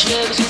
Change.